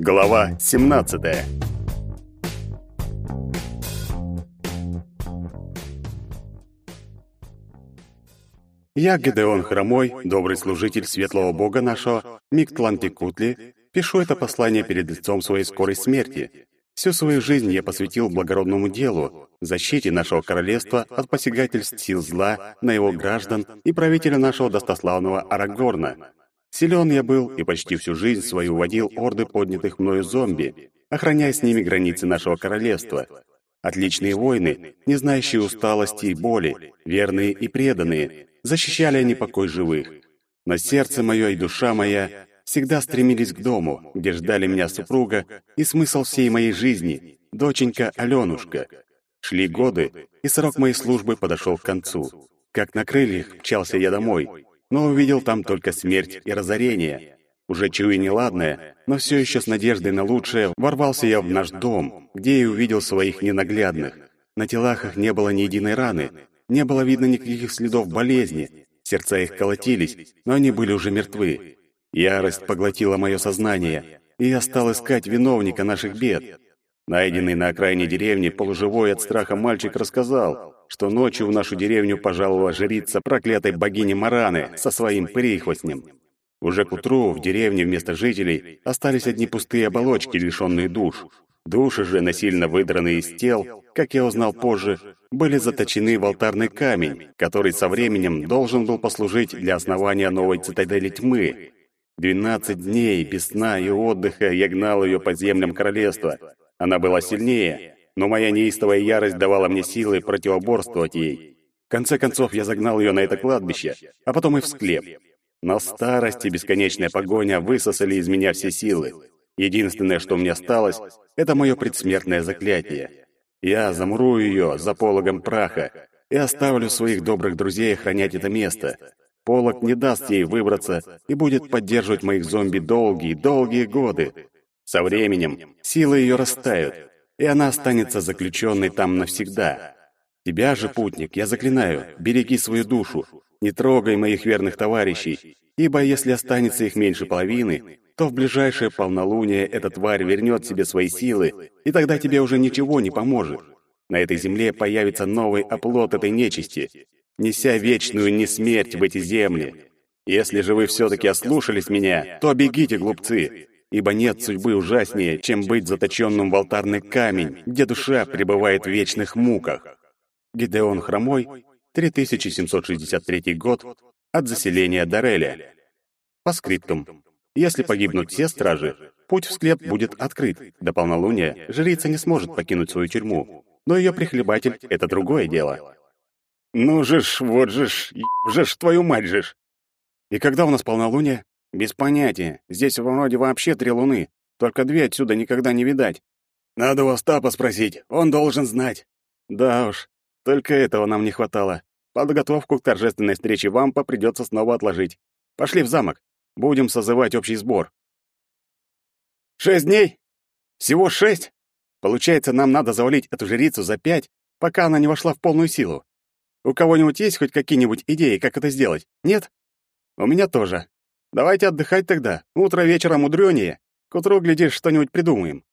Глава 17. Я, Гедеон Хромой, добрый служитель светлого бога нашего, Миктлантикутли, пишу это послание перед лицом своей скорой смерти. Всю свою жизнь я посвятил благородному делу, защите нашего королевства от посягательств сил зла на его граждан и правителя нашего достославного Арагорна. Силен я был и почти всю жизнь свою водил орды поднятых мною зомби, охраняя с ними границы нашего королевства. Отличные воины, не знающие усталости и боли, верные и преданные, защищали они покой живых. Но сердце мое и душа моя всегда стремились к дому, где ждали меня супруга и смысл всей моей жизни, доченька Аленушка. Шли годы, и срок моей службы подошел к концу. Как на крыльях мчался я домой, но увидел там только смерть и разорение. Уже чуя неладное, но все еще с надеждой на лучшее, ворвался я в наш дом, где и увидел своих ненаглядных. На телах их не было ни единой раны, не было видно никаких следов болезни, сердца их колотились, но они были уже мертвы. Ярость поглотила мое сознание, и я стал искать виновника наших бед. Найденный на окраине деревни полуживой от страха мальчик рассказал, что ночью в нашу деревню пожаловала жрица проклятой богини Мараны со своим прихвостнем. Уже к утру в деревне вместо жителей остались одни пустые оболочки, лишенные душ. Души же, насильно выдранные из тел, как я узнал позже, были заточены в алтарный камень, который со временем должен был послужить для основания новой цитадели тьмы. Двенадцать дней без сна и отдыха я гнал ее по землям королевства, она была сильнее, но моя неистовая ярость давала мне силы противоборствовать ей. В конце концов, я загнал ее на это кладбище, а потом и в склеп. Но старость и бесконечная погоня высосали из меня все силы. Единственное, что мне осталось, это мое предсмертное заклятие. Я замру ее за пологом праха и оставлю своих добрых друзей охранять это место. Полог не даст ей выбраться и будет поддерживать моих зомби долгие-долгие годы, со временем силы ее растают, и она останется заключенной там навсегда. Тебя же, путник, я заклинаю, береги свою душу, не трогай моих верных товарищей, ибо если останется их меньше половины, то в ближайшее полнолуние эта тварь вернет себе свои силы, и тогда тебе уже ничего не поможет. На этой земле появится новый оплот этой нечисти, неся вечную несмерть в эти земли. Если же вы все-таки ослушались меня, то бегите, глупцы, ибо нет судьбы ужаснее, чем быть заточенным в алтарный камень, где душа пребывает в вечных муках. Гидеон Хромой, 3763 год, от заселения Дореля. По скриптум. Если погибнут все стражи, путь в склеп будет открыт. До полнолуния жрица не сможет покинуть свою тюрьму, но ее прихлебатель — это другое дело. «Ну же ж, вот же ж, ж, твою мать же ж!» «И когда у нас полнолуние?» Без понятия. Здесь вроде вообще три луны. Только две отсюда никогда не видать. Надо у Остапа спросить. Он должен знать. Да уж. Только этого нам не хватало. Подготовку к торжественной встрече вампа придется снова отложить. Пошли в замок. Будем созывать общий сбор. Шесть дней? Всего шесть? Получается, нам надо завалить эту жрицу за пять, пока она не вошла в полную силу. У кого-нибудь есть хоть какие-нибудь идеи, как это сделать? Нет? У меня тоже. Давайте отдыхать тогда. Утро вечера мудрёнее. К утру, глядишь, что-нибудь придумаем».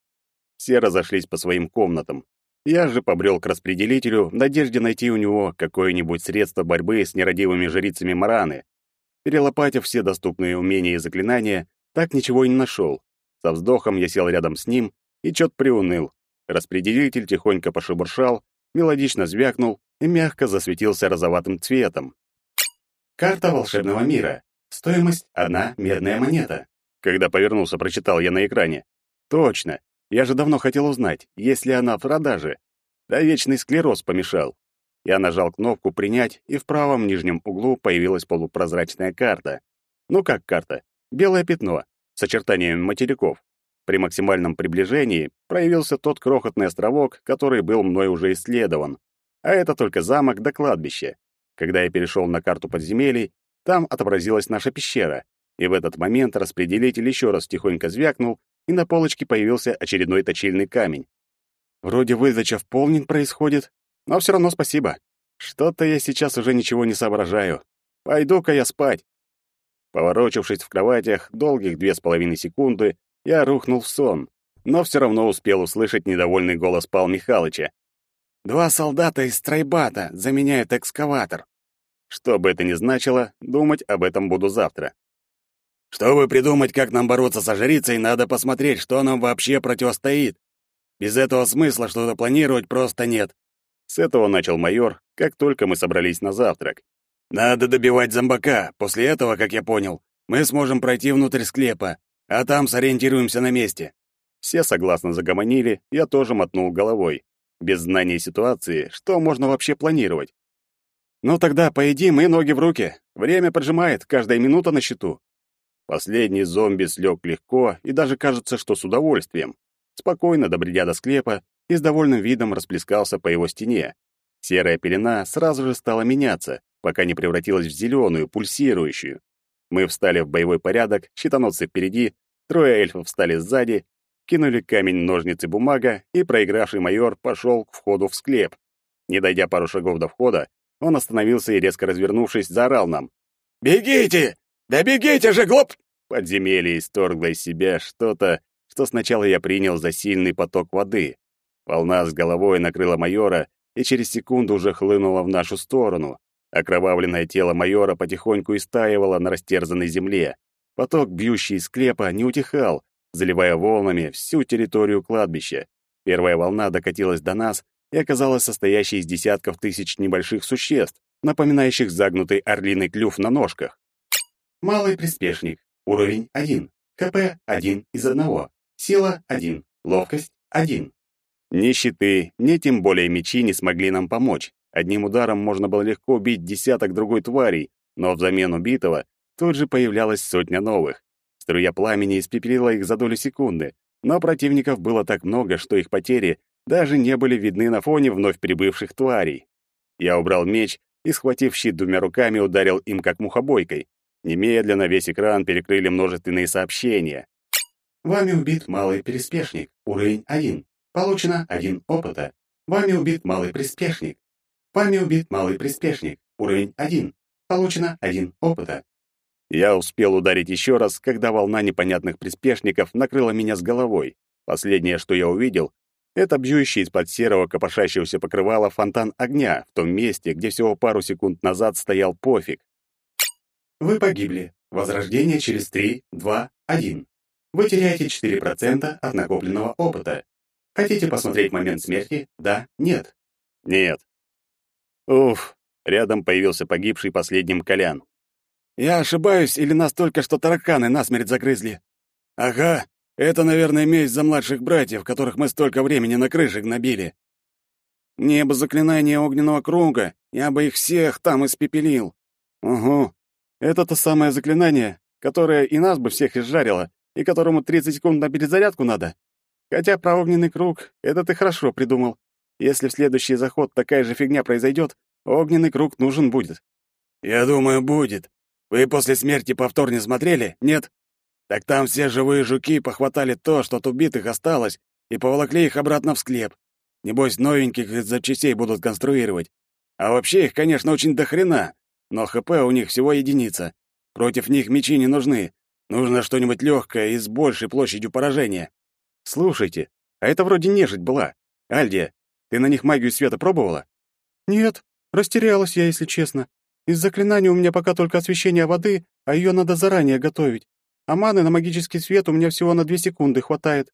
Все разошлись по своим комнатам. Я же побрел к распределителю в надежде найти у него какое-нибудь средство борьбы с нерадивыми жрицами Мараны. Перелопатив все доступные умения и заклинания, так ничего и не нашел. Со вздохом я сел рядом с ним и чё-то приуныл. Распределитель тихонько пошебуршал, мелодично звякнул и мягко засветился розоватым цветом. «Карта волшебного мира. Стоимость — одна медная монета. Когда повернулся, прочитал я на экране. Точно. Я же давно хотел узнать, есть ли она в продаже. Да вечный склероз помешал. Я нажал кнопку «Принять», и в правом нижнем углу появилась полупрозрачная карта. Ну как карта? Белое пятно с очертаниями материков. При максимальном приближении проявился тот крохотный островок, который был мной уже исследован. А это только замок да кладбище. Когда я перешел на карту подземелий, там отобразилась наша пещера, и в этот момент распределитель еще раз тихонько звякнул, и на полочке появился очередной точильный камень. Вроде выдача в полнин происходит, но все равно спасибо. Что-то я сейчас уже ничего не соображаю. Пойду-ка я спать. Поворочившись в кроватях долгих две с половиной секунды, я рухнул в сон, но все равно успел услышать недовольный голос Павла Михайловича. «Два солдата из стройбата заменяют экскаватор». Что бы это ни значило, думать об этом буду завтра. Чтобы придумать, как нам бороться со жрицей, надо посмотреть, что нам вообще противостоит. Без этого смысла что-то планировать просто нет. С этого начал майор, как только мы собрались на завтрак. Надо добивать зомбака. После этого, как я понял, мы сможем пройти внутрь склепа, а там сориентируемся на месте. Все согласно загомонили, я тоже мотнул головой. Без знания ситуации, что можно вообще планировать? Ну тогда поедим и ноги в руки. Время поджимает, каждая минута на счету. Последний зомби слег легко и даже кажется, что с удовольствием. Спокойно добредя до склепа и с довольным видом расплескался по его стене. Серая пелена сразу же стала меняться, пока не превратилась в зеленую, пульсирующую. Мы встали в боевой порядок, щитоносцы впереди, трое эльфов встали сзади, кинули камень, ножницы, бумага, и проигравший майор пошел к входу в склеп. Не дойдя пару шагов до входа, он остановился и, резко развернувшись, заорал нам. «Бегите! «Да бегите же, глуп!» Подземелье исторгло из себя что-то, что сначала я принял за сильный поток воды. Волна с головой накрыла майора и через секунду уже хлынула в нашу сторону. Окровавленное тело майора потихоньку истаивало на растерзанной земле. Поток, бьющий из склепа, не утихал, заливая волнами всю территорию кладбища. Первая волна докатилась до нас и оказалась состоящей из десятков тысяч небольших существ, напоминающих загнутый орлиный клюв на ножках. Малый приспешник. Уровень 1. КП 1 из 1. Сила 1. Ловкость 1. Ни щиты, ни тем более мечи не смогли нам помочь. Одним ударом можно было легко убить десяток другой тварей, но взамен убитого тут же появлялась сотня новых. Струя пламени испепелила их за долю секунды, но противников было так много, что их потери даже не были видны на фоне вновь прибывших тварей. Я убрал меч и, схватив щит двумя руками, ударил им как мухобойкой. Немедленно весь экран перекрыли множественные сообщения. Вами убит малый переспешник, уровень 1. Получено 1 опыта. Вами убит малый приспешник. Вами убит малый приспешник, уровень 1. Получено 1 опыта. Я успел ударить еще раз, когда волна непонятных приспешников накрыла меня с головой. Последнее, что я увидел, это бьющий из-под серого копошащегося покрывала фонтан огня в том месте, где всего пару секунд назад стоял пофиг. Вы погибли. Возрождение через 3, 2, 1. Вы теряете 4% от накопленного опыта. Хотите посмотреть момент смерти? Да, нет. Нет. Уф, рядом появился погибший последним Колян. Я ошибаюсь, или нас только что тараканы насмерть загрызли? Ага, это, наверное, месть за младших братьев, которых мы столько времени на крыше гнобили. Мне бы заклинание огненного круга, я бы их всех там испепелил. Угу, это то самое заклинание, которое и нас бы всех изжарило, и которому 30 секунд на перезарядку надо. Хотя про огненный круг — это ты хорошо придумал. Если в следующий заход такая же фигня произойдет, огненный круг нужен будет. Я думаю, будет. Вы после смерти повтор не смотрели? Нет? Так там все живые жуки похватали то, что от убитых осталось, и поволокли их обратно в склеп. Небось, новеньких из запчастей будут конструировать. А вообще их, конечно, очень дохрена, но ХП у них всего единица. Против них мечи не нужны. Нужно что-нибудь легкое и с большей площадью поражения. Слушайте, а это вроде нежить была. Альдия, ты на них магию света пробовала? Нет, растерялась я, если честно. Из заклинаний у меня пока только освещение воды, а ее надо заранее готовить. А маны на магический свет у меня всего на две секунды хватает.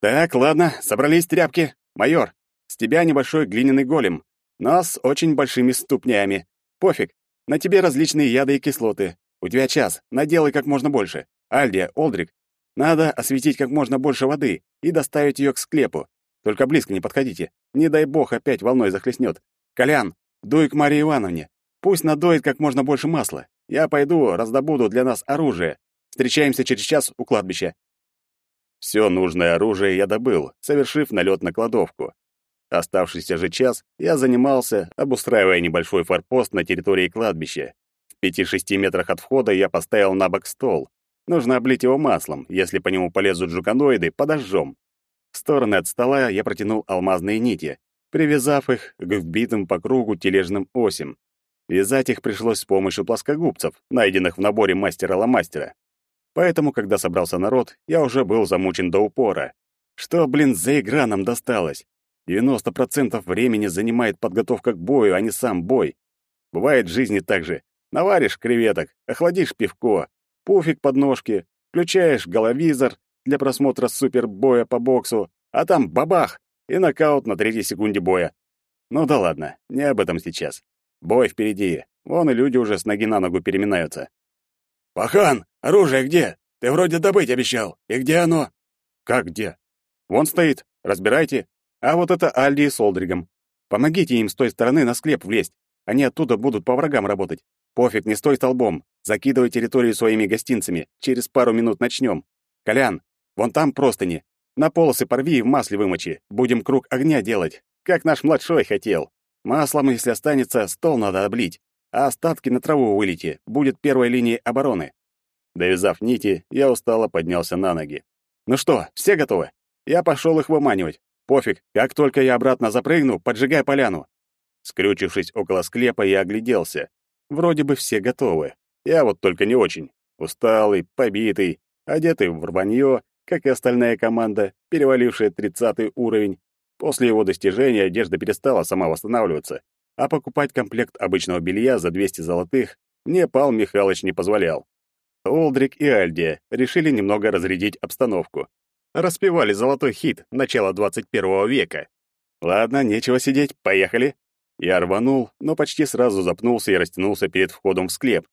Так, ладно, собрались тряпки. Майор, с тебя небольшой глиняный голем, но с очень большими ступнями. Пофиг, на тебе различные яды и кислоты. У тебя час, наделай как можно больше. Альдия, Олдрик, надо осветить как можно больше воды и доставить ее к склепу. Только близко не подходите. Не дай бог опять волной захлестнет. Колян, дуй к Марии Ивановне. Пусть надоет как можно больше масла. Я пойду, раздобуду для нас оружие. Встречаемся через час у кладбища. Все нужное оружие я добыл, совершив налет на кладовку. Оставшийся же час я занимался, обустраивая небольшой форпост на территории кладбища. В пяти-шести метрах от входа я поставил на бок стол. Нужно облить его маслом, если по нему полезут жуканоиды, подожжем. В стороны от стола я протянул алмазные нити, привязав их к вбитым по кругу тележным осям. Вязать их пришлось с помощью плоскогубцев, найденных в наборе мастера-ломастера. Поэтому, когда собрался народ, я уже был замучен до упора. Что, блин, за игра нам досталась? 90% времени занимает подготовка к бою, а не сам бой. Бывает в жизни так же. Наваришь креветок, охладишь пивко, пуфик под ножки, включаешь головизор для просмотра супербоя по боксу, а там бабах и нокаут на третьей секунде боя. Ну да ладно, не об этом сейчас. Бой впереди. Вон и люди уже с ноги на ногу переминаются. «Пахан, оружие где? Ты вроде добыть обещал. И где оно?» «Как где?» «Вон стоит. Разбирайте. А вот это Альди с Олдригом. Помогите им с той стороны на склеп влезть. Они оттуда будут по врагам работать. Пофиг, не стой столбом. Закидывай территорию своими гостинцами. Через пару минут начнем. Колян, вон там простыни. На полосы порви и в масле вымочи. Будем круг огня делать, как наш младшой хотел. Маслом, если останется, стол надо облить, а остатки на траву вылейте. Будет первой линией обороны. Довязав нити, я устало поднялся на ноги. Ну что, все готовы? Я пошел их выманивать. Пофиг, как только я обратно запрыгну, поджигай поляну. Скрючившись около склепа, я огляделся. Вроде бы все готовы. Я вот только не очень. Усталый, побитый, одетый в рванье, как и остальная команда, перевалившая тридцатый уровень. После его достижения одежда перестала сама восстанавливаться, а покупать комплект обычного белья за 200 золотых мне Пал Михайлович не позволял. Олдрик и Альдия решили немного разрядить обстановку распевали золотой хит начала 21 века. Ладно, нечего сидеть, поехали. Я рванул, но почти сразу запнулся и растянулся перед входом в склеп.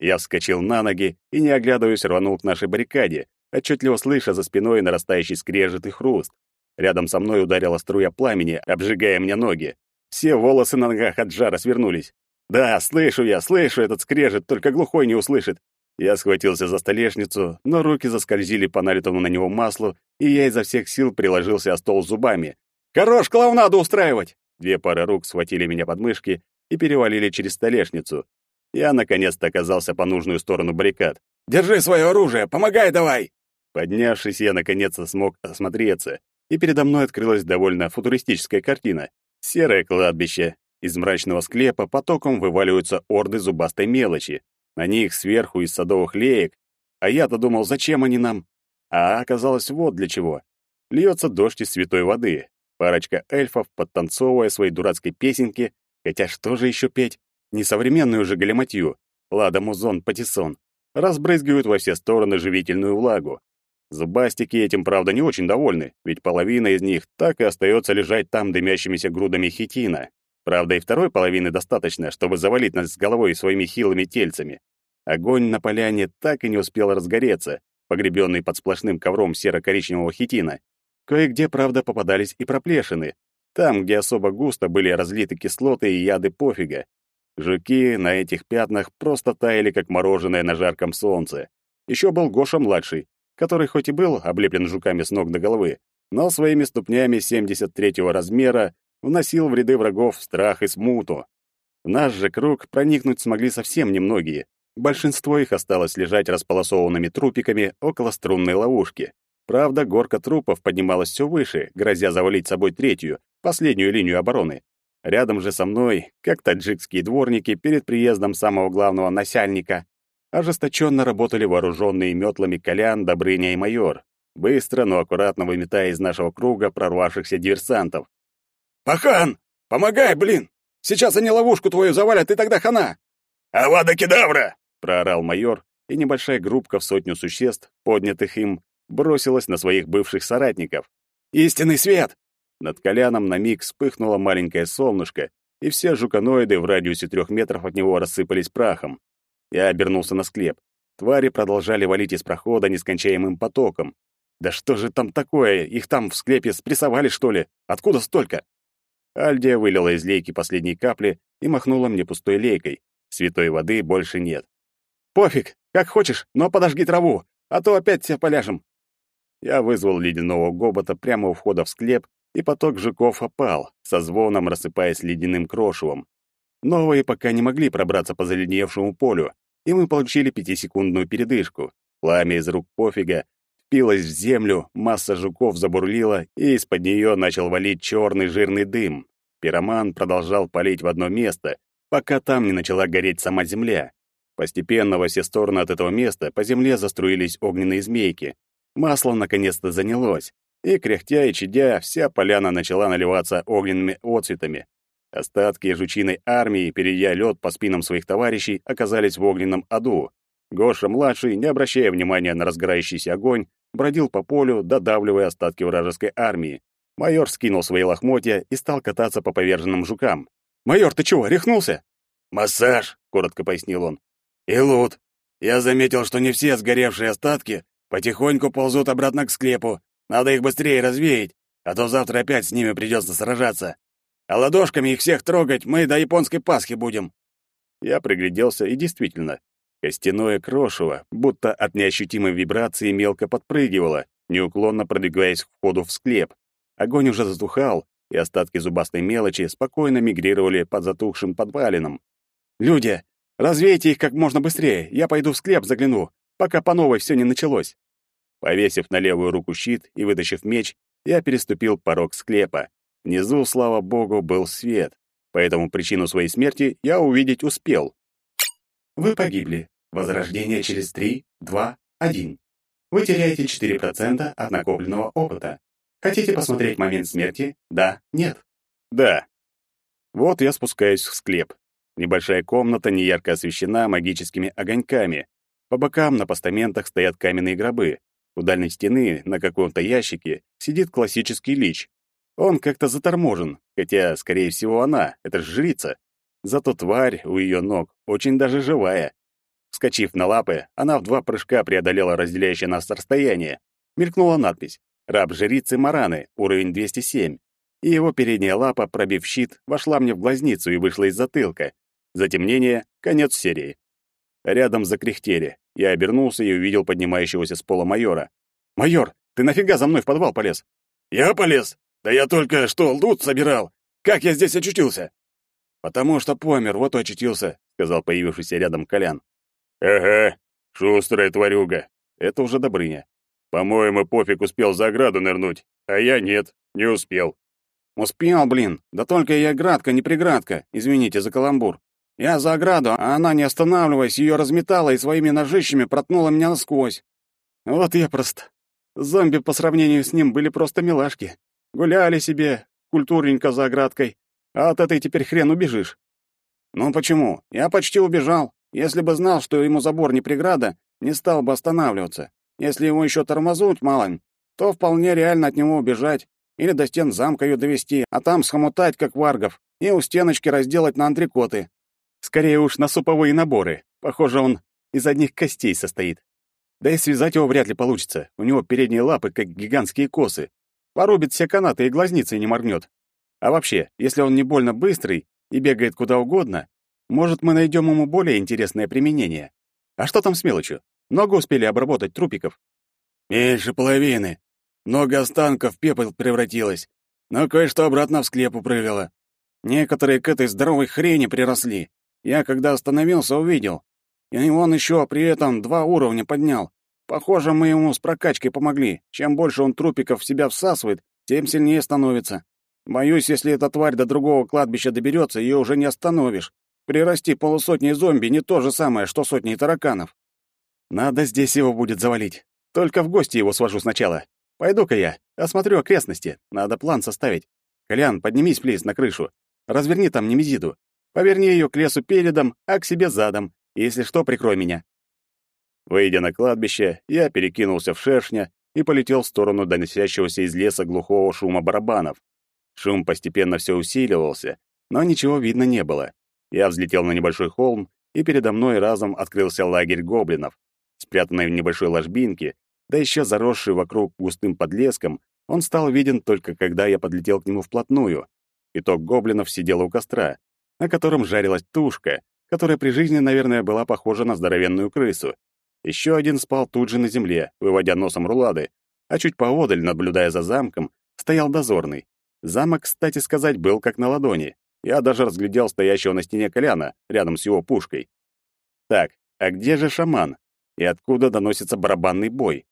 Я вскочил на ноги и, не оглядываясь, рванул к нашей баррикаде, отчетливо слыша за спиной нарастающий скрежет и хруст. Рядом со мной ударила струя пламени, обжигая мне ноги. Все волосы на ногах от жара свернулись. Да, слышу я, слышу этот скрежет, только глухой не услышит. Я схватился за столешницу, но руки заскользили по налитому на него маслу, и я изо всех сил приложился о стол зубами. «Хорош клоунаду устраивать!» Две пары рук схватили меня под мышки и перевалили через столешницу. Я наконец-то оказался по нужную сторону баррикад. «Держи свое оружие! Помогай давай!» Поднявшись, я наконец-то смог осмотреться, и передо мной открылась довольно футуристическая картина. Серое кладбище. Из мрачного склепа потоком вываливаются орды зубастой мелочи. На них сверху из садовых леек. А я-то думал, зачем они нам? А оказалось вот для чего. Льется дождь из святой воды. Парочка эльфов, подтанцовывая свои дурацкой песенки, хотя что же еще петь? Несовременную же галиматью. Лада музон патиссон. Разбрызгивают во все стороны живительную влагу. Зубастики этим, правда, не очень довольны, ведь половина из них так и остается лежать там дымящимися грудами хитина. Правда, и второй половины достаточно, чтобы завалить нас с головой своими хилыми тельцами. Огонь на поляне так и не успел разгореться, погребенный под сплошным ковром серо-коричневого хитина. Кое-где, правда, попадались и проплешины. Там, где особо густо были разлиты кислоты и яды пофига. Жуки на этих пятнах просто таяли, как мороженое на жарком солнце. Еще был Гоша-младший, который хоть и был облеплен жуками с ног до головы, но своими ступнями 73-го размера вносил в ряды врагов страх и смуту. В наш же круг проникнуть смогли совсем немногие, Большинство их осталось лежать располосованными трупиками около струнной ловушки. Правда, горка трупов поднималась все выше, грозя завалить собой третью, последнюю линию обороны. Рядом же со мной, как таджикские дворники перед приездом самого главного насяльника, ожесточенно работали вооруженные метлами Колян, Добрыня и майор, быстро, но аккуратно выметая из нашего круга прорвавшихся диверсантов. «Пахан, помогай, блин! Сейчас они ловушку твою завалят, и тогда хана!» «Авада кедавра!» — проорал майор, и небольшая группка в сотню существ, поднятых им, бросилась на своих бывших соратников. «Истинный свет!» Над Коляном на миг вспыхнуло маленькое солнышко, и все жуканоиды в радиусе трех метров от него рассыпались прахом. Я обернулся на склеп. Твари продолжали валить из прохода нескончаемым потоком. «Да что же там такое? Их там в склепе спрессовали, что ли? Откуда столько?» Альдия вылила из лейки последние капли и махнула мне пустой лейкой. Святой воды больше нет. Пофиг, как хочешь, но подожги траву, а то опять все поляжем. Я вызвал ледяного гобота прямо у входа в склеп, и поток жуков опал, со звоном рассыпаясь ледяным крошевом. Новые пока не могли пробраться по заледневшему полю, и мы получили пятисекундную передышку. Пламя из рук пофига впилось в землю, масса жуков забурлила, и из-под нее начал валить черный жирный дым. Пироман продолжал палить в одно место, пока там не начала гореть сама земля. Постепенно во все стороны от этого места по земле заструились огненные змейки. Масло наконец-то занялось, и, кряхтя и чадя, вся поляна начала наливаться огненными отцветами. Остатки жучиной армии, перейдя лед по спинам своих товарищей, оказались в огненном аду. Гоша-младший, не обращая внимания на разгорающийся огонь, бродил по полю, додавливая остатки вражеской армии. Майор скинул свои лохмотья и стал кататься по поверженным жукам. «Майор, ты чего, рехнулся?» «Массаж», — коротко пояснил он. «И лут. Я заметил, что не все сгоревшие остатки потихоньку ползут обратно к склепу. Надо их быстрее развеять, а то завтра опять с ними придется сражаться. А ладошками их всех трогать мы до японской Пасхи будем». Я пригляделся, и действительно, костяное крошево, будто от неощутимой вибрации мелко подпрыгивало, неуклонно продвигаясь к входу в склеп. Огонь уже затухал, и остатки зубастой мелочи спокойно мигрировали под затухшим подвалином. «Люди, развейте их как можно быстрее, я пойду в склеп загляну, пока по новой все не началось». Повесив на левую руку щит и вытащив меч, я переступил порог склепа. Внизу, слава богу, был свет, поэтому причину своей смерти я увидеть успел. Вы погибли. Возрождение через 3, 2, 1. Вы теряете 4% от накопленного опыта. Хотите посмотреть момент смерти? Да, нет. Да. Вот я спускаюсь в склеп. Небольшая комната неярко освещена магическими огоньками. По бокам на постаментах стоят каменные гробы. У дальней стены, на каком-то ящике, сидит классический лич. Он как-то заторможен, хотя, скорее всего, она, это же жрица. Зато тварь у ее ног очень даже живая. Вскочив на лапы, она в два прыжка преодолела разделяющее нас расстояние. Мелькнула надпись «Раб жрицы Мараны, уровень 207». И его передняя лапа, пробив щит, вошла мне в глазницу и вышла из затылка. Затемнение — конец серии. Рядом закряхтели. Я обернулся и увидел поднимающегося с пола майора. «Майор, ты нафига за мной в подвал полез?» «Я полез? Да я только что лут собирал. Как я здесь очутился?» «Потому что помер, вот и очутился», — сказал появившийся рядом Колян. «Ага, шустрая тварюга. Это уже Добрыня. По-моему, пофиг успел за ограду нырнуть, а я нет, не успел». «Успел, блин. Да только я градка, не преградка. Извините за каламбур. Я за ограду, а она, не останавливаясь, ее разметала и своими ножищами проткнула меня насквозь. Вот я просто... Зомби по сравнению с ним были просто милашки. Гуляли себе, культурненько за оградкой, а от этой теперь хрен убежишь. Ну почему? Я почти убежал. Если бы знал, что ему забор не преграда, не стал бы останавливаться. Если его еще тормознуть малым, то вполне реально от него убежать или до стен замка ее довести, а там схомутать, как варгов, и у стеночки разделать на антрикоты. Скорее уж на суповые наборы. Похоже, он из одних костей состоит. Да и связать его вряд ли получится. У него передние лапы, как гигантские косы. Порубит все канаты и глазницей не моргнет. А вообще, если он не больно быстрый и бегает куда угодно, может, мы найдем ему более интересное применение. А что там с мелочью? Много успели обработать трупиков? Меньше половины. Много останков в пепел превратилось. Но кое-что обратно в склеп упрыгало. Некоторые к этой здоровой хрени приросли. Я, когда остановился, увидел. И он еще при этом два уровня поднял. Похоже, мы ему с прокачкой помогли. Чем больше он трупиков в себя всасывает, тем сильнее становится. Боюсь, если эта тварь до другого кладбища доберется, ее уже не остановишь. Прирасти полусотни зомби не то же самое, что сотни тараканов. Надо здесь его будет завалить. Только в гости его свожу сначала. Пойду-ка я, осмотрю окрестности. Надо план составить. Колян, поднимись, плиз, на крышу. Разверни там немезиду. Поверни ее к лесу передом, а к себе задом. Если что, прикрой меня». Выйдя на кладбище, я перекинулся в шершня и полетел в сторону доносящегося из леса глухого шума барабанов. Шум постепенно все усиливался, но ничего видно не было. Я взлетел на небольшой холм, и передо мной разом открылся лагерь гоблинов. Спрятанный в небольшой ложбинке, да еще заросший вокруг густым подлеском, он стал виден только когда я подлетел к нему вплотную. Итог гоблинов сидел у костра, на котором жарилась тушка, которая при жизни, наверное, была похожа на здоровенную крысу. Еще один спал тут же на земле, выводя носом рулады, а чуть поодаль, наблюдая за замком, стоял дозорный. Замок, кстати сказать, был как на ладони. Я даже разглядел стоящего на стене Коляна рядом с его пушкой. Так, а где же шаман? И откуда доносится барабанный бой?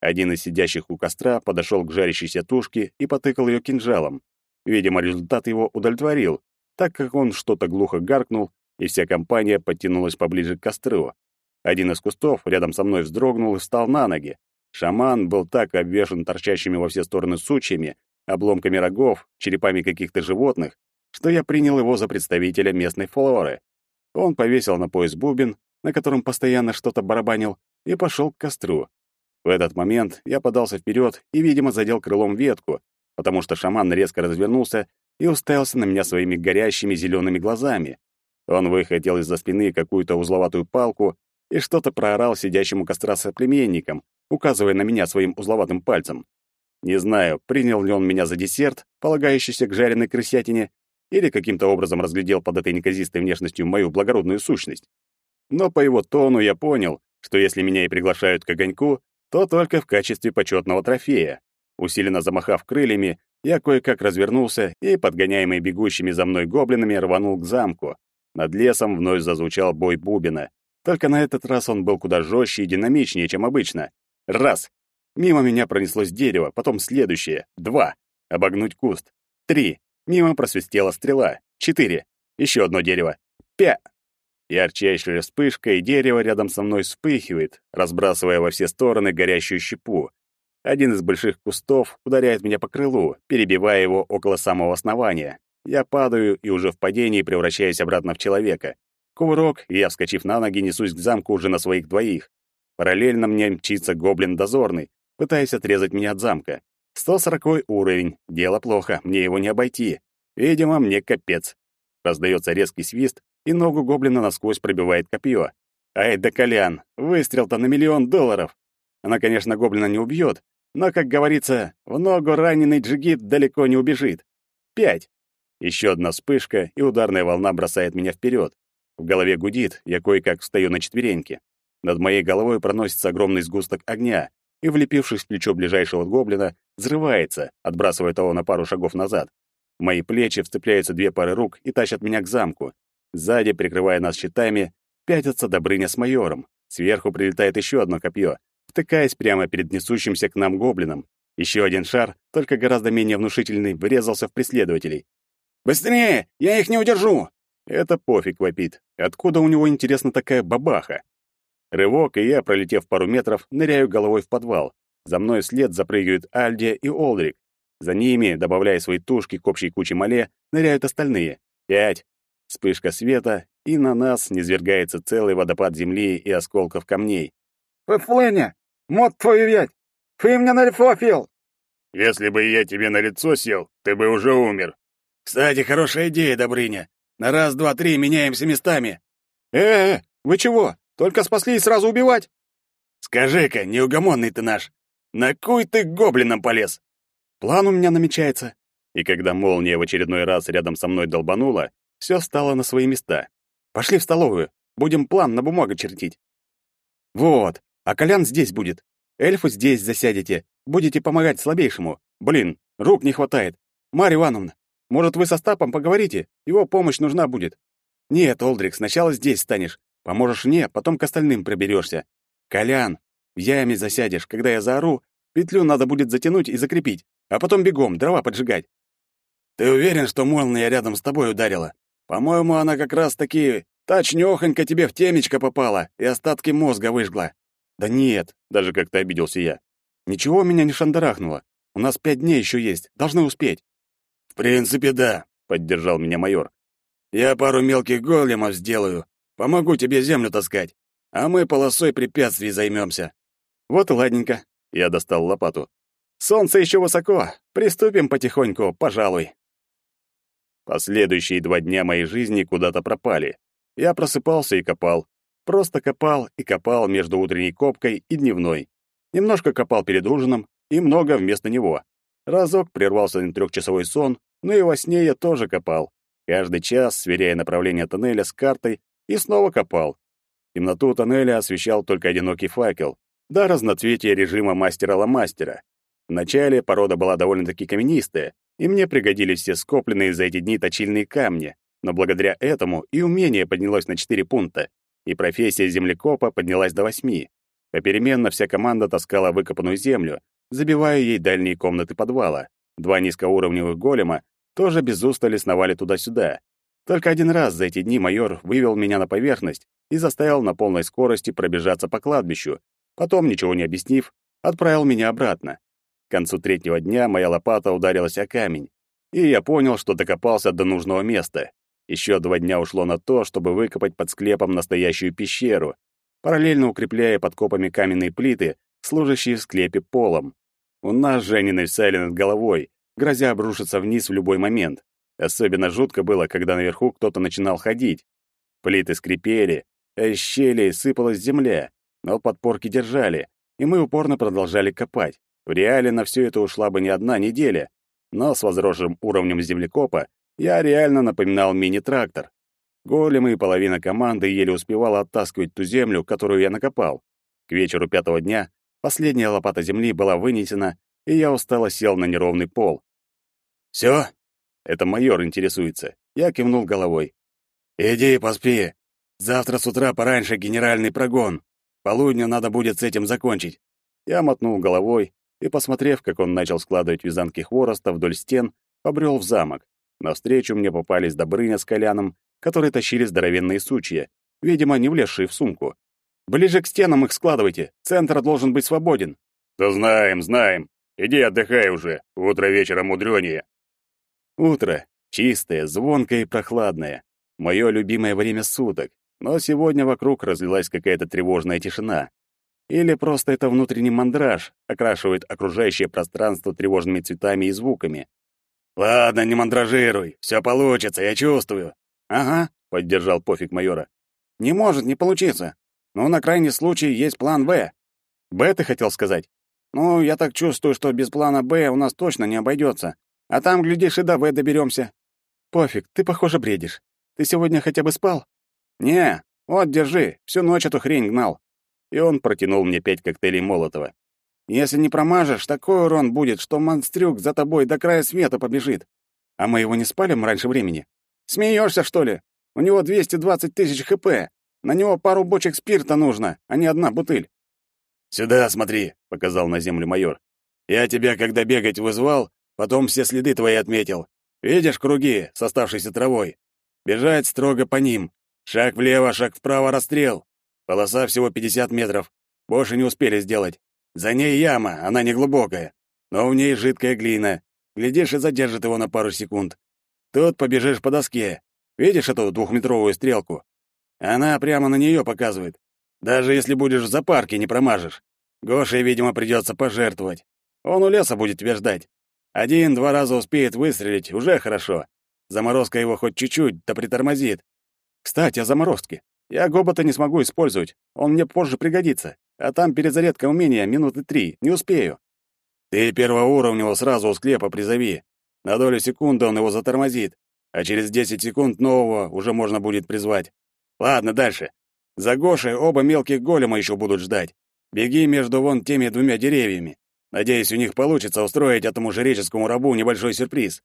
Один из сидящих у костра подошел к жарящейся тушке и потыкал ее кинжалом. Видимо, результат его удовлетворил, так как он что-то глухо гаркнул и вся компания подтянулась поближе к костру. Один из кустов рядом со мной вздрогнул и встал на ноги. Шаман был так обвешан торчащими во все стороны сучьями, обломками рогов, черепами каких-то животных, что я принял его за представителя местной флоры. Он повесил на пояс бубен, на котором постоянно что-то барабанил, и пошел к костру. В этот момент я подался вперед и, видимо, задел крылом ветку, потому что шаман резко развернулся и уставился на меня своими горящими зелеными глазами. Он выхватил из-за спины какую-то узловатую палку и что-то проорал сидящему костра соплеменникам, указывая на меня своим узловатым пальцем. Не знаю, принял ли он меня за десерт, полагающийся к жареной крысятине, или каким-то образом разглядел под этой неказистой внешностью мою благородную сущность. Но по его тону я понял, что если меня и приглашают к огоньку, то только в качестве почетного трофея. Усиленно замахав крыльями, я кое-как развернулся и, подгоняемый бегущими за мной гоблинами, рванул к замку. Над лесом вновь зазвучал бой бубена. Только на этот раз он был куда жестче и динамичнее, чем обычно. Раз. Мимо меня пронеслось дерево, потом следующее. Два. Обогнуть куст. Три. Мимо просвистела стрела. Четыре. Еще одно дерево. Пять. Ярчайшая вспышка, и дерево рядом со мной вспыхивает, разбрасывая во все стороны горящую щепу. Один из больших кустов ударяет меня по крылу, перебивая его около самого основания. Я падаю и уже в падении превращаюсь обратно в человека. Кувырок, и я, вскочив на ноги, несусь к замку уже на своих двоих. Параллельно мне мчится гоблин-дозорный, пытаясь отрезать меня от замка. 140 уровень. Дело плохо, мне его не обойти. Видимо, мне капец. Раздается резкий свист, и ногу гоблина насквозь пробивает копье. Ай да Колян, выстрел-то на миллион долларов. Она, конечно, гоблина не убьет, но, как говорится, в ногу раненый джигит далеко не убежит. Пять. Еще одна вспышка, и ударная волна бросает меня вперед. В голове гудит, я кое-как встаю на четвереньки. Над моей головой проносится огромный сгусток огня, и, влепившись в плечо ближайшего гоблина, взрывается, отбрасывая того на пару шагов назад. В мои плечи вцепляются две пары рук и тащат меня к замку. Сзади, прикрывая нас щитами, пятятся Добрыня с майором. Сверху прилетает еще одно копье, втыкаясь прямо перед несущимся к нам гоблином. Еще один шар, только гораздо менее внушительный, врезался в преследователей. «Быстрее! Я их не удержу!» Это пофиг вопит. Откуда у него, интересно, такая бабаха? Рывок, и я, пролетев пару метров, ныряю головой в подвал. За мной вслед запрыгивают Альдия и Олдрик. За ними, добавляя свои тушки к общей куче мале, ныряют остальные. Пять. Вспышка света, и на нас низвергается целый водопад земли и осколков камней. «Фэфленя! Мод твою вять! Ты мне на лицо фил!» «Если бы я тебе на лицо сел, ты бы уже умер». «Кстати, хорошая идея, Добрыня. На раз, два, три меняемся местами». «Э-э, вы чего? Только спасли и сразу убивать? Скажи-ка, неугомонный ты наш, на кой ты к гоблинам полез? План у меня намечается. И когда молния в очередной раз рядом со мной долбанула, все стало на свои места. Пошли в столовую, будем план на бумагу чертить. Вот, а Колян здесь будет. Эльфу здесь засядете, будете помогать слабейшему. Блин, рук не хватает. Марья Ивановна, может, вы со Стапом поговорите? Его помощь нужна будет. Нет, Олдрик, сначала здесь станешь, Поможешь мне, потом к остальным проберешься. Колян, в яме засядешь, когда я заору, петлю надо будет затянуть и закрепить, а потом бегом дрова поджигать. Ты уверен, что молния рядом с тобой ударила? По-моему, она как раз-таки точнёхонько тебе в темечко попала и остатки мозга выжгла. Да нет, даже как-то обиделся я. Ничего меня не шандарахнуло. У нас пять дней еще есть, должны успеть. В принципе, да, поддержал меня майор. Я пару мелких големов сделаю, Помогу тебе землю таскать, а мы полосой препятствий займемся. Вот и ладненько. Я достал лопату. Солнце еще высоко. Приступим потихоньку, пожалуй. Последующие два дня моей жизни куда-то пропали. Я просыпался и копал. Просто копал и копал между утренней копкой и дневной. Немножко копал перед ужином и много вместо него. Разок прервался на трехчасовой сон, но и во сне я тоже копал. Каждый час, сверяя направление тоннеля с картой, и снова копал. Темноту тоннеля освещал только одинокий факел, да разноцветие режима мастера-ломастера. Вначале порода была довольно-таки каменистая, и мне пригодились все скопленные за эти дни точильные камни, но благодаря этому и умение поднялось на 4 пункта, и профессия землекопа поднялась до 8. Попеременно вся команда таскала выкопанную землю, забивая ей дальние комнаты подвала. Два низкоуровневых голема тоже без устали сновали туда-сюда. Только один раз за эти дни майор вывел меня на поверхность и заставил на полной скорости пробежаться по кладбищу. Потом, ничего не объяснив, отправил меня обратно. К концу третьего дня моя лопата ударилась о камень, и я понял, что докопался до нужного места. Еще два дня ушло на то, чтобы выкопать под склепом настоящую пещеру, параллельно укрепляя подкопами каменные плиты, служащие в склепе полом. У нас Женя нависали над головой, грозя обрушиться вниз в любой момент. Особенно жутко было, когда наверху кто-то начинал ходить. Плиты скрипели, а из щелей сыпалась земля, но подпорки держали, и мы упорно продолжали копать. В реале на все это ушла бы не одна неделя, но с возросшим уровнем землекопа я реально напоминал мини-трактор. Големы и половина команды еле успевала оттаскивать ту землю, которую я накопал. К вечеру пятого дня последняя лопата земли была вынесена, и я устало сел на неровный пол. «Всё?» — это майор интересуется. Я кивнул головой. «Иди поспи. Завтра с утра пораньше генеральный прогон. Полудню надо будет с этим закончить». Я мотнул головой и, посмотрев, как он начал складывать вязанки хвороста вдоль стен, побрел в замок. Навстречу мне попались Добрыня с Коляном, которые тащили здоровенные сучья, видимо, не влезшие в сумку. «Ближе к стенам их складывайте, центр должен быть свободен». «Да знаем, знаем. Иди отдыхай уже, утро вечера мудрёнее». Утро. Чистое, звонкое и прохладное. Мое любимое время суток. Но сегодня вокруг разлилась какая-то тревожная тишина. Или просто это внутренний мандраж окрашивает окружающее пространство тревожными цветами и звуками. «Ладно, не мандражируй, все получится, я чувствую». «Ага», — поддержал пофиг майора. «Не может не получиться. Но на крайний случай есть план «Б». «Б» ты хотел сказать? Ну, я так чувствую, что без плана «Б» у нас точно не обойдется. А там, глядишь, и до «В» доберемся. Пофиг, ты, похоже, бредишь. Ты сегодня хотя бы спал? Не, вот, держи, всю ночь эту хрень гнал. И он протянул мне пять коктейлей Молотова. Если не промажешь, такой урон будет, что монстрюк за тобой до края света побежит. А мы его не спалим раньше времени? Смеешься, что ли? У него 220 тысяч хп. На него пару бочек спирта нужно, а не одна бутыль. «Сюда смотри», — показал на землю майор. «Я тебя, когда бегать вызвал, Потом все следы твои отметил. Видишь круги с оставшейся травой? Бежать строго по ним. Шаг влево, шаг вправо, расстрел. Полоса всего 50 метров. Больше не успели сделать. За ней яма, она не глубокая, но в ней жидкая глина. Глядишь и задержит его на пару секунд. Тут побежишь по доске. Видишь эту двухметровую стрелку? Она прямо на нее показывает. Даже если будешь в зоопарке, не промажешь. Гоше, видимо, придется пожертвовать. Он у леса будет тебя ждать. Один-два раза успеет выстрелить, уже хорошо. Заморозка его хоть чуть-чуть, да притормозит. Кстати, о заморозке. Я гобота не смогу использовать, он мне позже пригодится. А там перезарядка умения минуты три, не успею. Ты первого уровня сразу у склепа призови. На долю секунды он его затормозит, а через 10 секунд нового уже можно будет призвать. Ладно, дальше. За Гошей оба мелких голема еще будут ждать. Беги между вон теми двумя деревьями. Надеюсь, у них получится устроить этому жреческому рабу небольшой сюрприз.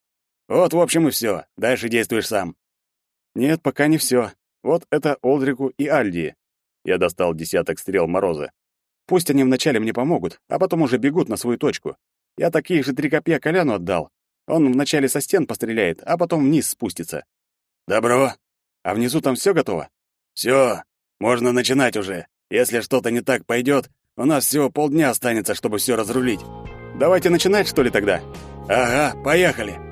Вот, в общем, и все. Дальше действуешь сам. Нет, пока не все. Вот это Олдрику и Альди. Я достал десяток стрел Мороза. Пусть они вначале мне помогут, а потом уже бегут на свою точку. Я такие же три копья Коляну отдал. Он вначале со стен постреляет, а потом вниз спустится. Добро. А внизу там все готово? Все. Можно начинать уже. Если что-то не так пойдет, у нас всего полдня останется, чтобы все разрулить. Давайте начинать, что ли, тогда? Ага, поехали.